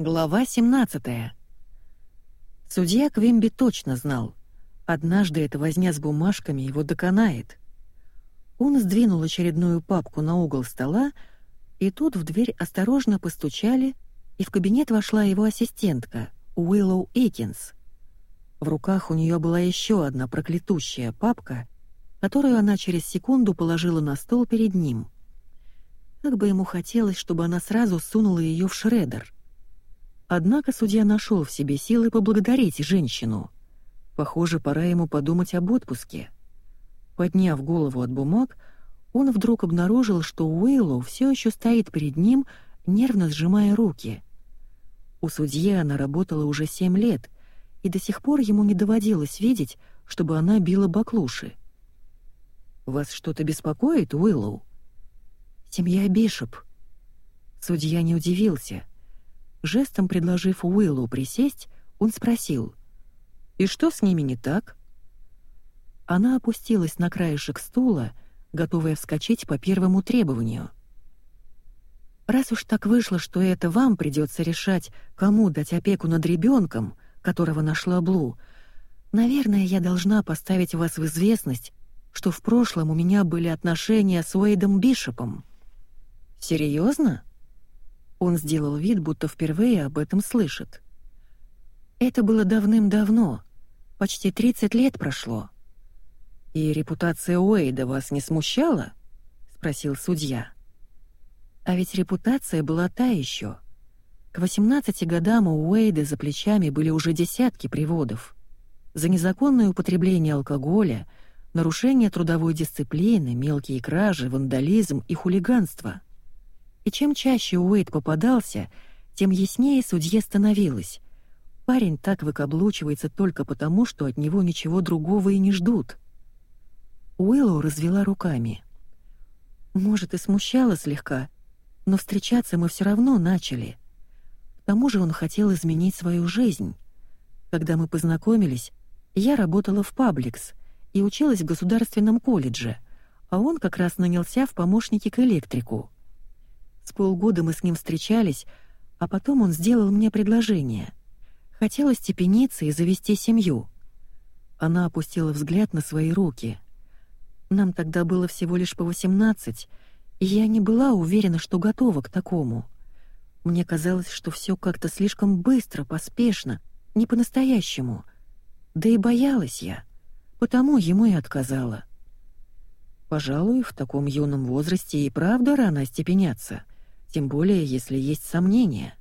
Глава 17. Судья Квимби точно знал. Однажды эта возня с бумажками его доконает. Он сдвинул очередную папку на угол стола, и тут в дверь осторожно постучали, и в кабинет вошла его ассистентка, Уиллоу Экинс. В руках у нее была еще одна проклятущая папка, которую она через секунду положила на стол перед ним. Как бы ему хотелось, чтобы она сразу сунула ее в шредер — Однако судья нашел в себе силы поблагодарить женщину. Похоже, пора ему подумать об отпуске. Подняв голову от бумаг, он вдруг обнаружил, что Уэйлоу все еще стоит перед ним, нервно сжимая руки. У судьи она работала уже семь лет, и до сих пор ему не доводилось видеть, чтобы она била баклуши. «Вас что-то беспокоит, Уиллоу?» «Семья Бишоп». Судья не удивился. Жестом предложив Уиллу присесть, он спросил, «И что с ними не так?» Она опустилась на краешек стула, готовая вскочить по первому требованию. «Раз уж так вышло, что это вам придется решать, кому дать опеку над ребенком, которого нашла Блу, наверное, я должна поставить вас в известность, что в прошлом у меня были отношения с Уэйдом Бишопом». «Серьезно?» Он сделал вид, будто впервые об этом слышит. Это было давным-давно, почти 30 лет прошло. И репутация Уэйда вас не смущала? спросил судья. А ведь репутация была та еще. К 18 годам у Уэйда за плечами были уже десятки приводов. За незаконное употребление алкоголя, нарушение трудовой дисциплины, мелкие кражи, вандализм и хулиганство — и чем чаще Уэйд попадался, тем яснее судье становилось. Парень так выкаблучивается только потому, что от него ничего другого и не ждут. Уиллоу развела руками. Может, и смущало слегка, но встречаться мы все равно начали. К тому же он хотел изменить свою жизнь. Когда мы познакомились, я работала в Пабликс и училась в государственном колледже, а он как раз нанялся в помощники к электрику. С полгода мы с ним встречались, а потом он сделал мне предложение. Хотел остепениться и завести семью. Она опустила взгляд на свои руки. Нам тогда было всего лишь по 18, и я не была уверена, что готова к такому. Мне казалось, что все как-то слишком быстро, поспешно, не по-настоящему. Да и боялась я, потому ему и отказала. Пожалуй, в таком юном возрасте и правда рано остепеняться тем более если есть сомнения.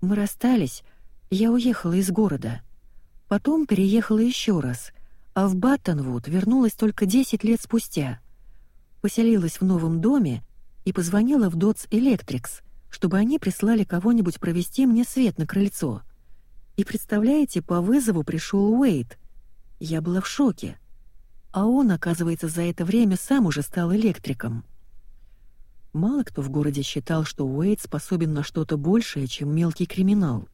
Мы расстались, я уехала из города. Потом переехала еще раз, а в Баттонвуд вернулась только 10 лет спустя. Поселилась в новом доме и позвонила в Дотс Электрикс, чтобы они прислали кого-нибудь провести мне свет на крыльцо. И представляете, по вызову пришел Уэйт. Я была в шоке. А он, оказывается, за это время сам уже стал электриком. Мало кто в городе считал, что Уэйд способен на что-то большее, чем мелкий криминал.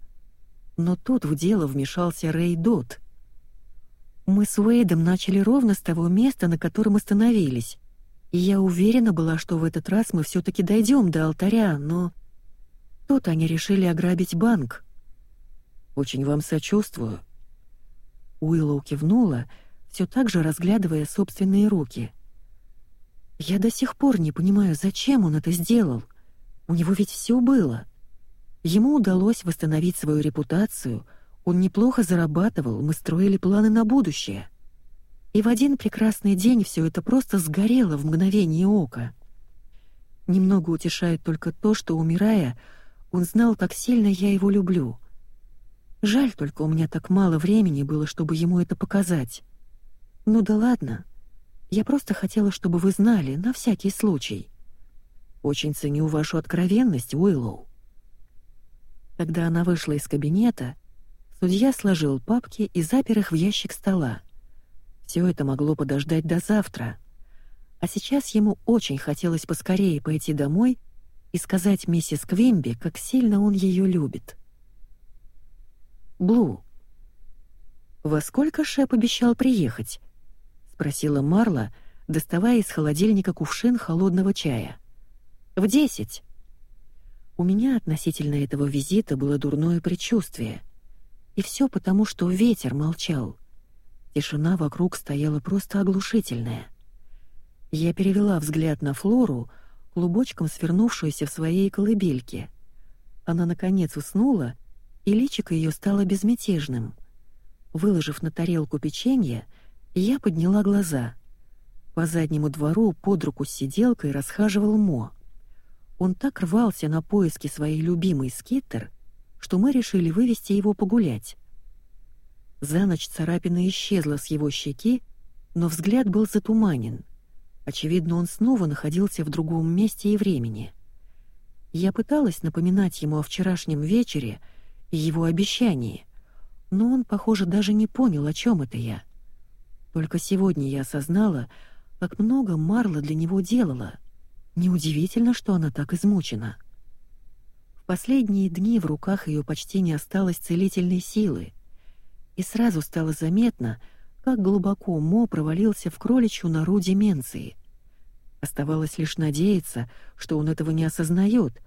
Но тут в дело вмешался Рэй Дот. Мы с Уэйдом начали ровно с того места, на котором остановились. И я уверена была, что в этот раз мы все таки дойдем до алтаря, но... Тут они решили ограбить банк. «Очень вам сочувствую». Уиллоу кивнула, все так же разглядывая собственные руки — я до сих пор не понимаю, зачем он это сделал. У него ведь все было. Ему удалось восстановить свою репутацию, он неплохо зарабатывал, мы строили планы на будущее. И в один прекрасный день все это просто сгорело в мгновение ока. Немного утешает только то, что, умирая, он знал, как сильно я его люблю. Жаль только, у меня так мало времени было, чтобы ему это показать. Ну да ладно. Я просто хотела, чтобы вы знали, на всякий случай. Очень ценю вашу откровенность, Уиллоу. Когда она вышла из кабинета, судья сложил папки и запер их в ящик стола. Все это могло подождать до завтра. А сейчас ему очень хотелось поскорее пойти домой и сказать миссис Квимби, как сильно он ее любит. Блу. Во сколько Шеп обещал приехать? Спросила Марла, доставая из холодильника кувшин холодного чая. В десять. У меня относительно этого визита было дурное предчувствие. И все потому, что ветер молчал. Тишина вокруг стояла просто оглушительная. Я перевела взгляд на Флору, клубочком свернувшуюся в своей колыбельке. Она, наконец, уснула, и личико ее стало безмятежным. Выложив на тарелку печенье, я подняла глаза. По заднему двору под руку с сиделкой расхаживал Мо. Он так рвался на поиски своей любимой скиттер, что мы решили вывести его погулять. За ночь царапина исчезла с его щеки, но взгляд был затуманен. Очевидно, он снова находился в другом месте и времени. Я пыталась напоминать ему о вчерашнем вечере и его обещании, но он, похоже, даже не понял, о чем это я. Только сегодня я осознала, как много Марла для него делала — Неудивительно, что она так измучена. В последние дни в руках ее почти не осталось целительной силы, и сразу стало заметно, как глубоко Мо провалился в кроличью нору деменции. Оставалось лишь надеяться, что он этого не осознает,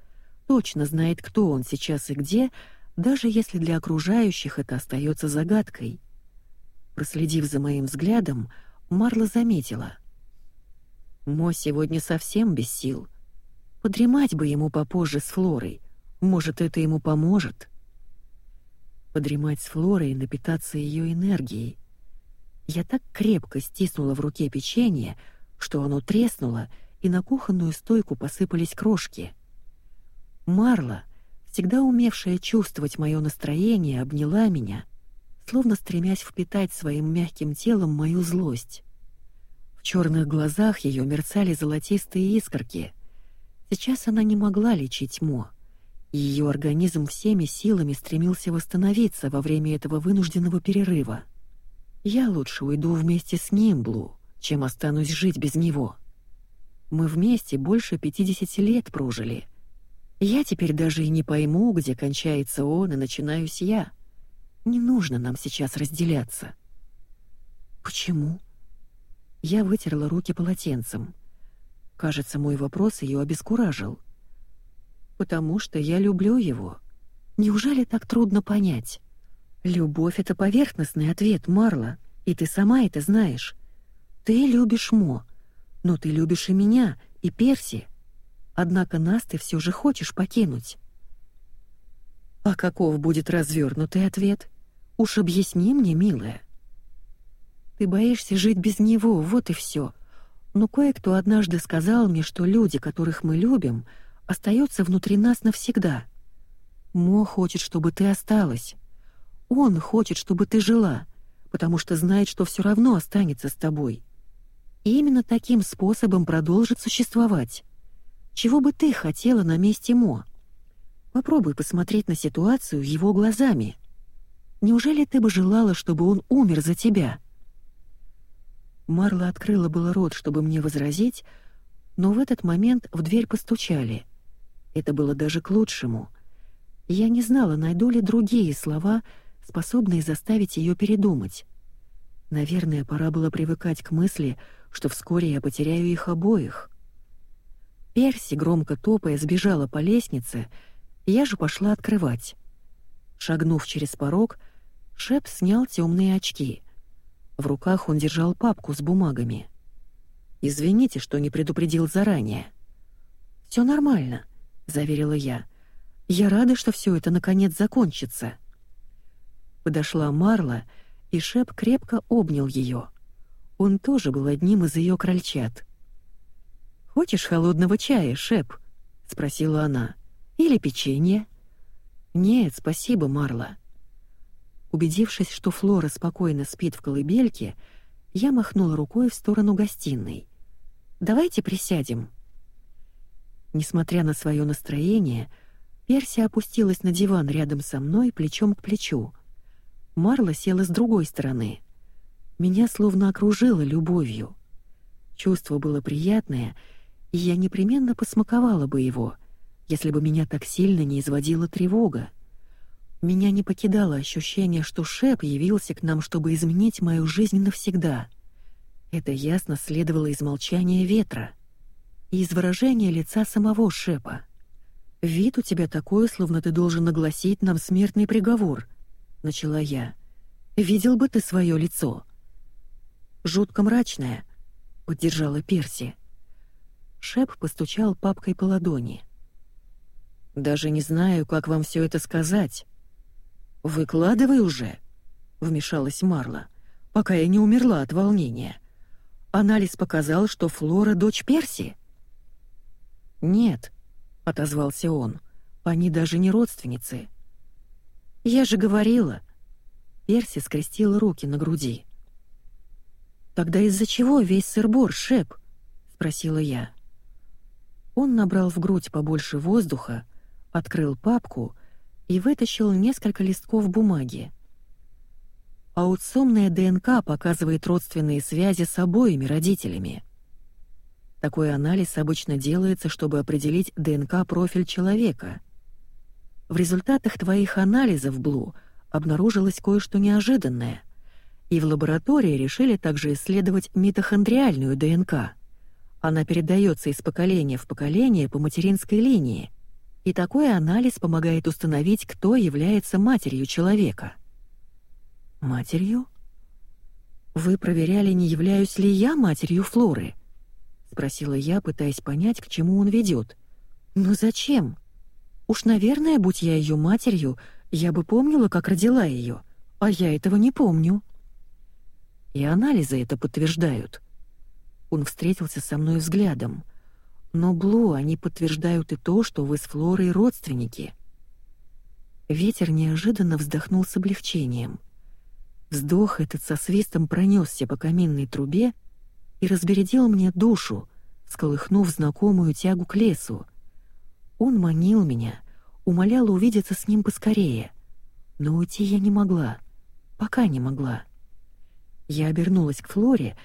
точно знает, кто он сейчас и где, даже если для окружающих это остается загадкой. Проследив за моим взглядом, Марла заметила. Мо сегодня совсем без сил. Подремать бы ему попозже с Флорой. Может, это ему поможет. Подремать с Флорой и напитаться ее энергией. Я так крепко стиснула в руке печенье, что оно треснуло, и на кухонную стойку посыпались крошки. Марла, всегда умевшая чувствовать мое настроение, обняла меня, словно стремясь впитать своим мягким телом мою злость. В черных глазах ее мерцали золотистые искорки. Сейчас она не могла лечить Мо. Ее организм всеми силами стремился восстановиться во время этого вынужденного перерыва. Я лучше уйду вместе с ним, Блу, чем останусь жить без него. Мы вместе больше 50 лет прожили. Я теперь даже и не пойму, где кончается он и начинаюсь я. Не нужно нам сейчас разделяться. Почему? Я вытерла руки полотенцем. Кажется, мой вопрос ее обескуражил. Потому что я люблю его. Неужели так трудно понять? Любовь — это поверхностный ответ, Марла, и ты сама это знаешь. Ты любишь Мо, но ты любишь и меня, и Перси. Однако нас ты все же хочешь покинуть. А каков будет развернутый ответ? Уж объясни мне, милая. Ты боишься жить без него, вот и все. Но кое-кто однажды сказал мне, что люди, которых мы любим, остаются внутри нас навсегда. Мо хочет, чтобы ты осталась. Он хочет, чтобы ты жила, потому что знает, что все равно останется с тобой. И именно таким способом продолжит существовать. Чего бы ты хотела на месте Мо? Попробуй посмотреть на ситуацию его глазами. Неужели ты бы желала, чтобы он умер за тебя?» Марла открыла было рот, чтобы мне возразить, но в этот момент в дверь постучали. Это было даже к лучшему. Я не знала, найду ли другие слова, способные заставить ее передумать. Наверное, пора было привыкать к мысли, что вскоре я потеряю их обоих. Перси, громко топая, сбежала по лестнице, я же пошла открывать. Шагнув через порог, Шеп снял темные очки — в руках он держал папку с бумагами. «Извините, что не предупредил заранее». «Все нормально», — заверила я. «Я рада, что все это наконец закончится». Подошла Марла, и Шеп крепко обнял ее. Он тоже был одним из ее крольчат. «Хочешь холодного чая, Шеп?» — спросила она. «Или печенье?» «Нет, спасибо, Марла. Убедившись, что Флора спокойно спит в колыбельке, я махнула рукой в сторону гостиной. «Давайте присядем». Несмотря на свое настроение, Перси опустилась на диван рядом со мной плечом к плечу. Марла села с другой стороны. Меня словно окружило любовью. Чувство было приятное, и я непременно посмаковала бы его, если бы меня так сильно не изводила тревога. Меня не покидало ощущение, что Шеп явился к нам, чтобы изменить мою жизнь навсегда. Это ясно следовало из молчания ветра и из выражения лица самого Шепа. «Вид у тебя такой, словно ты должен огласить нам смертный приговор», — начала я. «Видел бы ты свое лицо». «Жутко мрачное», — поддержала Перси. Шеп постучал папкой по ладони. «Даже не знаю, как вам все это сказать». «Выкладывай уже», — вмешалась Марла, пока я не умерла от волнения. Анализ показал, что Флора — дочь Перси. «Нет», — отозвался он, — «они даже не родственницы». «Я же говорила». Перси скрестила руки на груди. «Тогда из-за чего весь сыр-бор, Шеп?» — спросила я. Он набрал в грудь побольше воздуха, открыл папку и вытащил несколько листков бумаги. Аутсомная ДНК показывает родственные связи с обоими родителями. Такой анализ обычно делается, чтобы определить ДНК-профиль человека. В результатах твоих анализов, Блу, обнаружилось кое-что неожиданное. И в лаборатории решили также исследовать митохондриальную ДНК. Она передается из поколения в поколение по материнской линии. И такой анализ помогает установить, кто является матерью человека. Матерью? Вы проверяли, не являюсь ли я матерью Флоры? — спросила я, пытаясь понять, к чему он ведет. «Но зачем? Уж, наверное, будь я ее матерью, я бы помнила, как родила ее, а я этого не помню». И анализы это подтверждают. Он встретился со мной взглядом. Но, Блу, они подтверждают и то, что вы с Флорой родственники. Ветер неожиданно вздохнул с облегчением. Вздох этот со свистом пронесся по каминной трубе, и разбередил мне душу, сколыхнув знакомую тягу к лесу. Он манил меня, умолял увидеться с ним поскорее, но уйти я не могла, пока не могла. Я обернулась к Флоре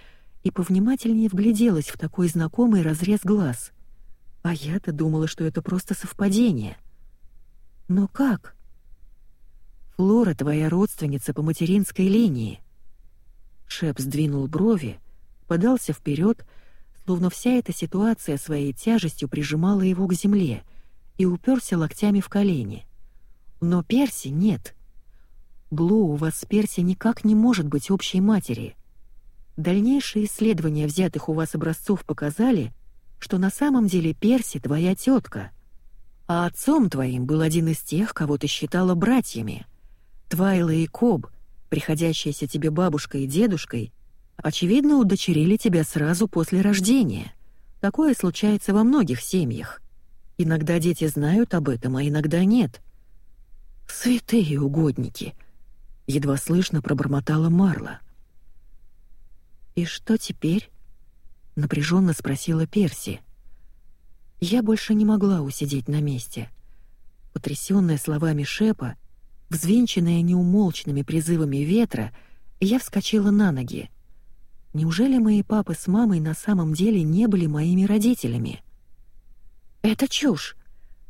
и повнимательнее вгляделась в такой знакомый разрез глаз. А я-то думала, что это просто совпадение. Но как? Флора твоя родственница по материнской линии. Шеп сдвинул брови, подался вперед, словно вся эта ситуация своей тяжестью прижимала его к земле, и уперся локтями в колени. Но Перси нет. Блу, у вас с Перси никак не может быть общей матери. Дальнейшие исследования взятых у вас образцов показали, что на самом деле Перси твоя тетка, а отцом твоим был один из тех, кого ты считала братьями. Твайла и Коб, приходящиеся тебе бабушкой и дедушкой, Очевидно, удочерили тебя сразу после рождения. Такое случается во многих семьях. Иногда дети знают об этом, а иногда нет. Святые угодники, едва слышно пробормотала Марла. И что теперь? Напряженно спросила Перси. Я больше не могла усидеть на месте. Потрясённая словами Шепа, взвинченная неумолчными призывами ветра, я вскочила на ноги. Неужели мои папы с мамой на самом деле не были моими родителями? Это чушь.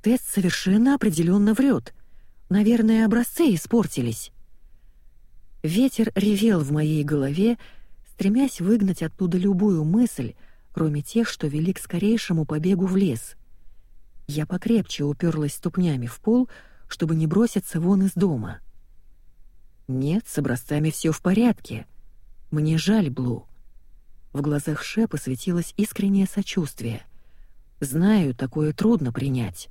Тест совершенно определенно врет. Наверное, образцы испортились. Ветер ревел в моей голове, стремясь выгнать оттуда любую мысль, кроме тех, что вели к скорейшему побегу в лес. Я покрепче уперлась ступнями в пол, чтобы не броситься вон из дома. Нет, с образцами все в порядке. Мне жаль Блу. В глазах Шепа светилось искреннее сочувствие. «Знаю, такое трудно принять».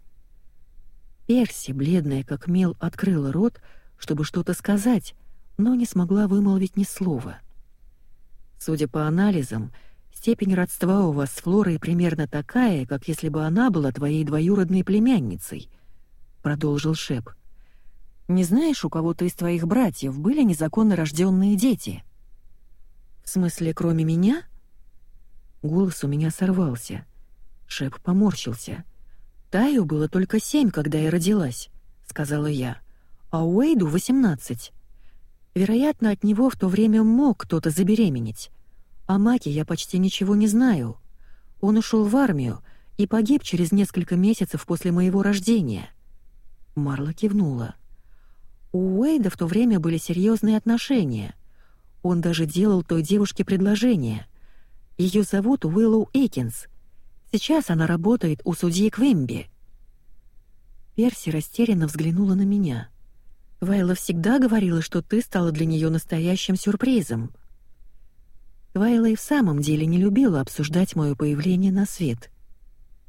Перси, бледная как мел, открыла рот, чтобы что-то сказать, но не смогла вымолвить ни слова. «Судя по анализам, степень родства у вас с Флорой примерно такая, как если бы она была твоей двоюродной племянницей», — продолжил Шеп. «Не знаешь, у кого-то из твоих братьев были незаконно рожденные дети?» «В смысле, кроме меня?» Голос у меня сорвался. Шеп поморщился. «Таю было только семь, когда я родилась», — сказала я, «а Уэйду восемнадцать. Вероятно, от него в то время мог кто-то забеременеть. О Маке я почти ничего не знаю. Он ушел в армию и погиб через несколько месяцев после моего рождения». Марла кивнула. У Уэйда в то время были серьезные отношения. Он даже делал той девушке предложение — ее зовут Уиллоу Эйкинс. Сейчас она работает у судьи Квимби». Перси растерянно взглянула на меня. Вайла всегда говорила, что ты стала для нее настоящим сюрпризом. Вайла и в самом деле не любила обсуждать мое появление на свет.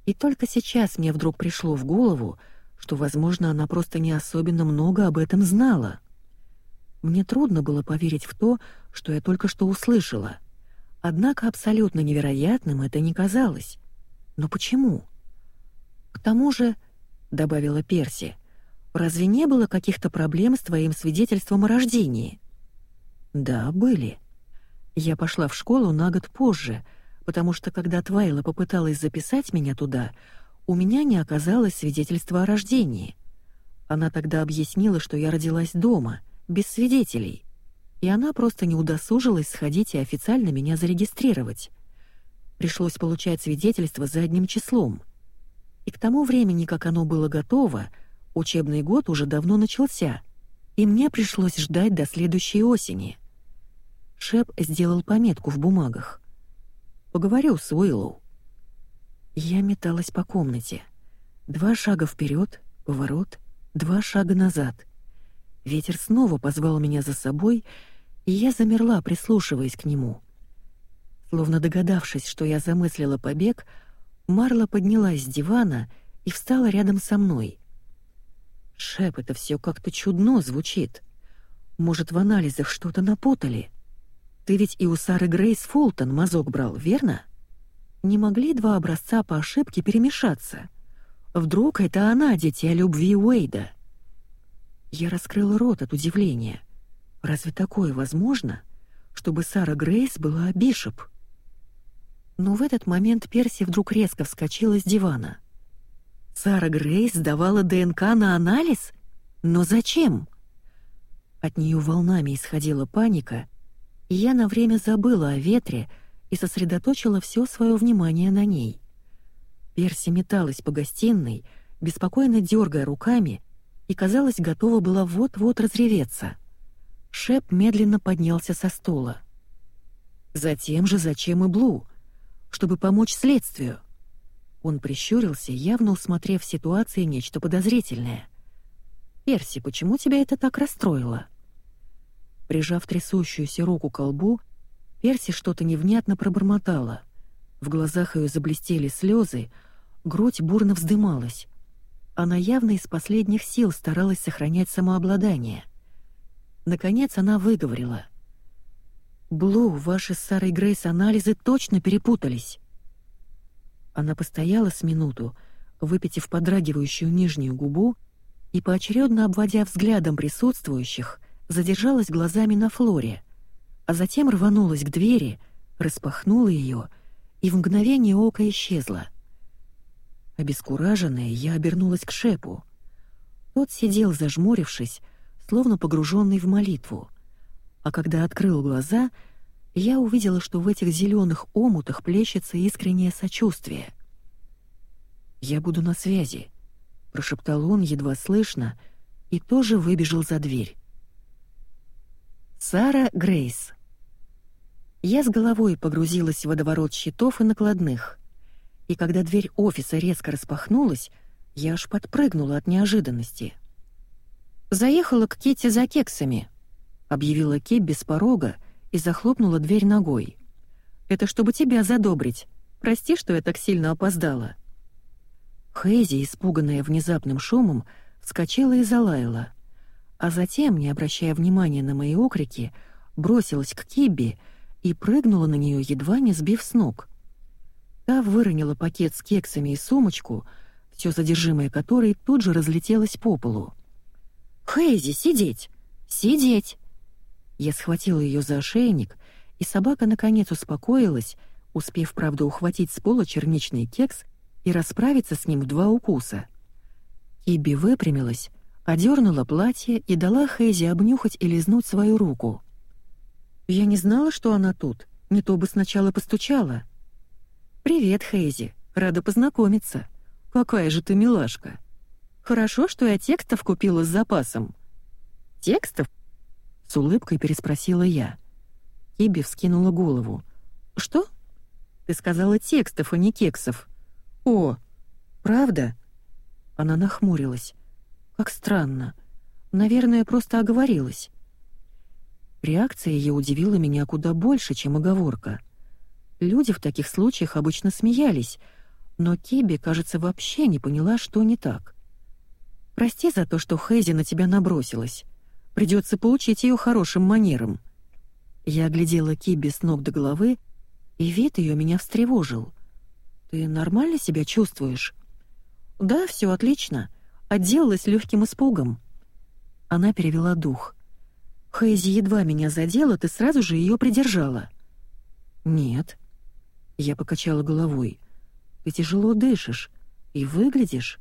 И только сейчас мне вдруг пришло в голову, что, возможно, она просто не особенно много об этом знала. Мне трудно было поверить в то, что я только что услышала. Однако абсолютно невероятным это не казалось. Но почему? К тому же, — добавила Перси, — разве не было каких-то проблем с твоим свидетельством о рождении? Да, были. Я пошла в школу на год позже, потому что когда Твайла попыталась записать меня туда, у меня не оказалось свидетельства о рождении. Она тогда объяснила, что я родилась дома, без свидетелей, и она просто не удосужилась сходить и официально меня зарегистрировать. Пришлось получать свидетельство задним числом. И к тому времени, как оно было готово, учебный год уже давно начался, и мне пришлось ждать до следующей осени. Шеп сделал пометку в бумагах. «Поговорю с Уиллоу». Я металась по комнате. Два шага вперед, поворот, два шага назад. Ветер снова позвал меня за собой, и я замерла, прислушиваясь к нему. Словно догадавшись, что я замыслила побег, Марла поднялась с дивана и встала рядом со мной. «Шеп, это все как-то чудно звучит. Может, в анализах что-то напутали? Ты ведь и у Сары Грейс Фултон мазок брал, верно? Не могли два образца по ошибке перемешаться? Вдруг это она, дитя любви Уэйда?» Я раскрыла рот от удивления. Разве такое возможно, чтобы Сара Грейс была Бишоп? Но в этот момент Перси вдруг резко вскочила с дивана. Сара Грейс сдавала ДНК на анализ? Но зачем? От нее волнами исходила паника, и я на время забыла о ветре и сосредоточила все свое внимание на ней. Перси металась по гостиной, беспокойно дергая руками, и, казалось, готова была вот-вот разреветься. Шеп медленно поднялся со стула. Затем же зачем и Блу? чтобы помочь следствию. Он прищурился, явно усмотрев в ситуации нечто подозрительное. «Перси, почему тебя это так расстроило?» Прижав трясущуюся руку к колбу, Перси что-то невнятно пробормотала. В глазах ее заблестели слезы, грудь бурно вздымалась. Она явно из последних сил старалась сохранять самообладание. Наконец она выговорила — Блу, ваши с Сарой Грейс анализы точно перепутались. Она постояла с минуту, выпитив подрагивающую нижнюю губу и поочередно обводя взглядом присутствующих, задержалась глазами на Флоре, а затем рванулась к двери, распахнула ее и в мгновение ока исчезла. Обескураженная, я обернулась к Шепу. Тот сидел, зажмурившись, словно погруженный в молитву а когда открыл глаза, я увидела, что в этих зеленых омутах плещется искреннее сочувствие. «Я буду на связи», — прошептал он едва слышно и тоже выбежал за дверь. Сара Грейс. Я с головой погрузилась в водоворот счетов и накладных, и когда дверь офиса резко распахнулась, я аж подпрыгнула от неожиданности. Заехала к Кити за кексами —— объявила Ки без порога и захлопнула дверь ногой. «Это чтобы тебя задобрить. Прости, что я так сильно опоздала». Хейзи, испуганная внезапным шумом, вскочила и залаяла. А затем, не обращая внимания на мои окрики, бросилась к Кибби и прыгнула на нее, едва не сбив с ног. Та выронила пакет с кексами и сумочку, все содержимое которой тут же разлетелось по полу. «Хейзи, сидеть! Сидеть!» Я схватила ее за ошейник, и собака наконец успокоилась, успев, правда, ухватить с пола черничный кекс и расправиться с ним в два укуса. Киби выпрямилась, одернула платье и дала Хейзи обнюхать и лизнуть свою руку. «Я не знала, что она тут, не то бы сначала постучала». «Привет, Хейзи, рада познакомиться. Какая же ты милашка. Хорошо, что я текстов купила с запасом». «Текстов?» С улыбкой переспросила я. Киби вскинула голову. «Что?» «Ты сказала текстов, а не кексов». «О, правда?» Она нахмурилась. Как странно. Наверное, просто оговорилась. Реакция ее удивила меня куда больше, чем оговорка. Люди в таких случаях обычно смеялись, но Киби, кажется, вообще не поняла, что не так. «Прости за то, что Хэзи на тебя набросилась. Придется поучить ее хорошим манерам». Я оглядела Киби с ног до головы, и вид ее меня встревожил. «Ты нормально себя чувствуешь?» «Да, все отлично. Отделалась легким испугом». Она перевела дух. Хэйзи едва меня задела, ты сразу же ее придержала. Нет. Я покачала головой. Ты тяжело дышишь и выглядишь.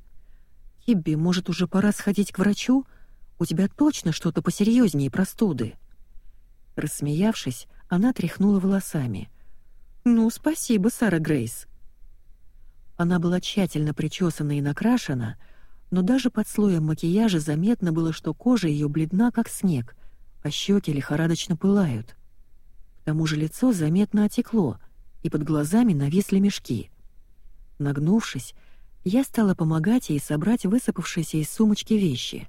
Кибби, может, уже пора сходить к врачу? У тебя точно что-то посерьезнее простуды. Рассмеявшись, она тряхнула волосами. Ну, спасибо, Сара Грейс. Она была тщательно причесана и накрашена, но даже под слоем макияжа заметно было, что кожа ее бледна, как снег, а щеки лихорадочно пылают. К тому же лицо заметно отекло, и под глазами нависли мешки. Нагнувшись, я стала помогать ей собрать высыпавшиеся из сумочки вещи.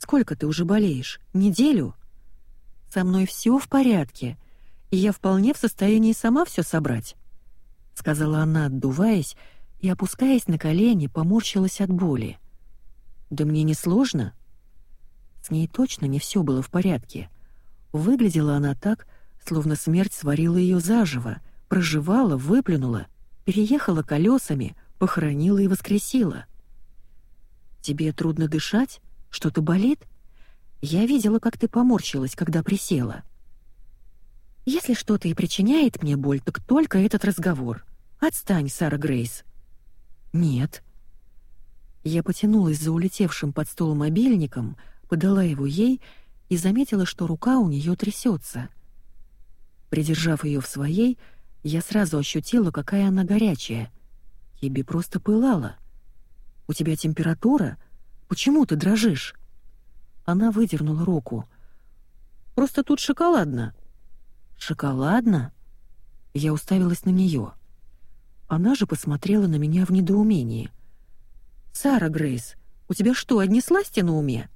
«Сколько ты уже болеешь? Неделю?» «Со мной все в порядке, и я вполне в состоянии сама все собрать», — сказала она, отдуваясь, и, опускаясь на колени, поморщилась от боли. «Да мне не сложно», с ней точно не все было в порядке. Выглядела она так, словно смерть сварила ее заживо, проживала, выплюнула, переехала колесами, похоронила и воскресила. «Тебе трудно дышать? Что-то болит? Я видела, как ты поморщилась, когда присела». «Если что-то и причиняет мне боль, так только этот разговор. Отстань, Сара Грейс». «Нет». Я потянулась за улетевшим под стол мобильником, подала его ей и заметила, что рука у нее трясется. Придержав ее в своей, я сразу ощутила, какая она горячая. Киби просто пылала. «У тебя температура? Почему ты дрожишь?» Она выдернула руку. «Просто тут шоколадно». «Шоколадно?» Я уставилась на нее. Она же посмотрела на меня в недоумении. «Сара Грейс, у тебя что, одни сласти на уме?»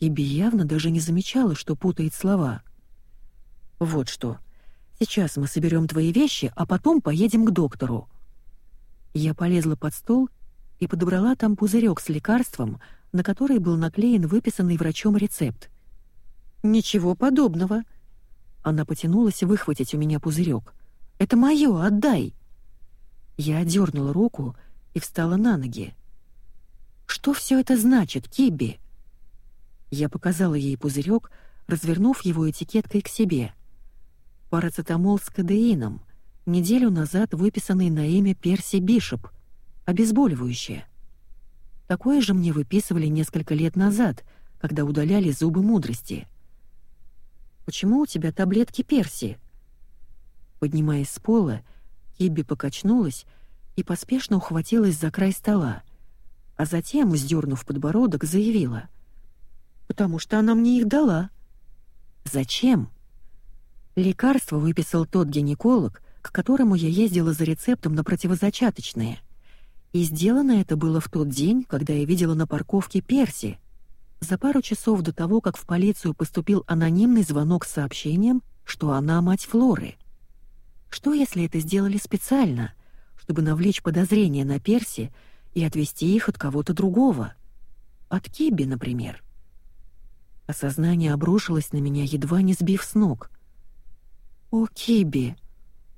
Иби явно даже не замечала, что путает слова. «Вот что. Сейчас мы соберем твои вещи, а потом поедем к доктору». Я полезла под стол и подобрала там пузырек с лекарством, на который был наклеен выписанный врачом рецепт. «Ничего подобного». Она потянулась выхватить у меня пузырек. «Это мое, отдай!» Я одернула руку и встала на ноги. «Что все это значит, Киби?» Я показала ей пузырек, развернув его этикеткой к себе. Парацетамол с кадеином, неделю назад выписанный на имя Перси Бишоп, обезболивающее. Такое же мне выписывали несколько лет назад, когда удаляли зубы мудрости. «Почему у тебя таблетки Перси?» Поднимаясь с пола, Кибби покачнулась и поспешно ухватилась за край стола, а затем, сдернув подбородок, заявила — потому что она мне их дала. Зачем? Лекарство выписал тот гинеколог, к которому я ездила за рецептом на противозачаточные. И сделано это было в тот день, когда я видела на парковке Перси, за пару часов до того, как в полицию поступил анонимный звонок с сообщением, что она мать Флоры. Что если это сделали специально, чтобы навлечь подозрения на Перси и отвести их от кого-то другого? От Киби, например. Осознание обрушилось на меня, едва не сбив с ног. «О, Киби!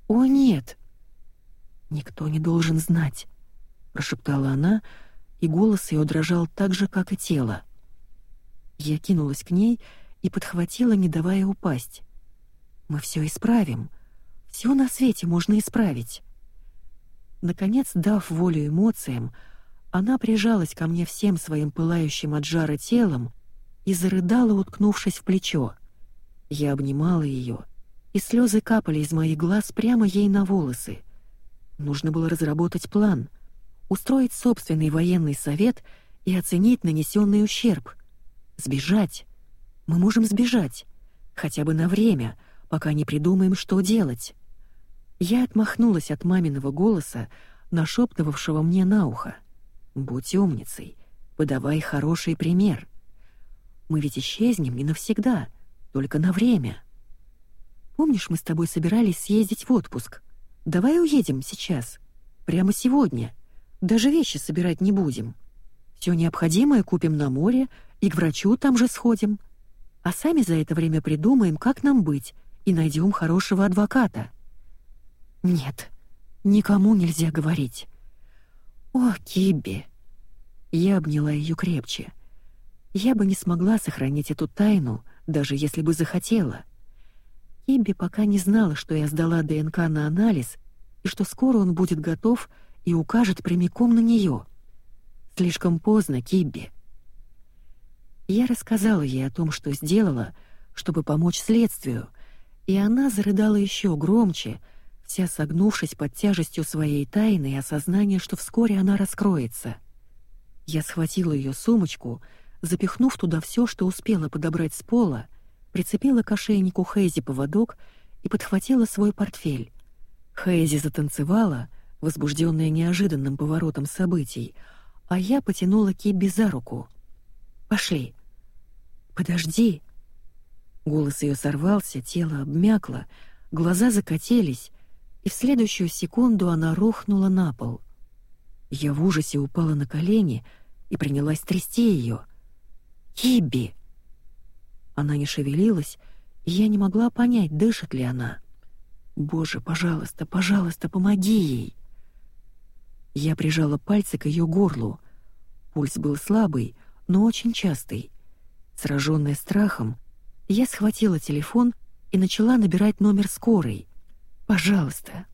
О, нет!» «Никто не должен знать», — прошептала она, и голос ее дрожал так же, как и тело. Я кинулась к ней и подхватила, не давая упасть. «Мы все исправим. Все на свете можно исправить». Наконец, дав волю эмоциям, она прижалась ко мне всем своим пылающим от жара телом и зарыдала, уткнувшись в плечо. Я обнимала ее, и слезы капали из моих глаз прямо ей на волосы. Нужно было разработать план, устроить собственный военный совет и оценить нанесенный ущерб. Сбежать. Мы можем сбежать. Хотя бы на время, пока не придумаем, что делать. Я отмахнулась от маминого голоса, нашептывавшего мне на ухо. Будь умницей, подавай хороший пример. Мы ведь исчезнем не навсегда, только на время. Помнишь, мы с тобой собирались съездить в отпуск? Давай уедем сейчас, прямо сегодня. Даже вещи собирать не будем. Все необходимое купим на море и к врачу там же сходим. А сами за это время придумаем, как нам быть, и найдем хорошего адвоката. Нет, никому нельзя говорить. О, Кибби. Я обняла ее крепче. Я бы не смогла сохранить эту тайну, даже если бы захотела. Кибби пока не знала, что я сдала ДНК на анализ и что скоро он будет готов и укажет прямиком на нее. Слишком поздно, Кибби. Я рассказала ей о том, что сделала, чтобы помочь следствию, и она зарыдала еще громче, вся согнувшись под тяжестью своей тайны и осознания, что вскоре она раскроется. Я схватила ее сумочку, запихнув туда все, что успела подобрать с пола, прицепила к ошейнику Хейзи поводок и подхватила свой портфель. Хейзи затанцевала, возбужденная неожиданным поворотом событий, а я потянула Кибби за руку. «Пошли!» «Подожди!» Голос ее сорвался, тело обмякло, глаза закатились, и в следующую секунду она рухнула на пол. Я в ужасе упала на колени и принялась трясти ее. «Кибби!» Она не шевелилась, и я не могла понять, дышит ли она. «Боже, пожалуйста, пожалуйста, помоги ей!» Я прижала пальцы к ее горлу. Пульс был слабый, но очень частый. Сраженная страхом, я схватила телефон и начала набирать номер скорой. «Пожалуйста,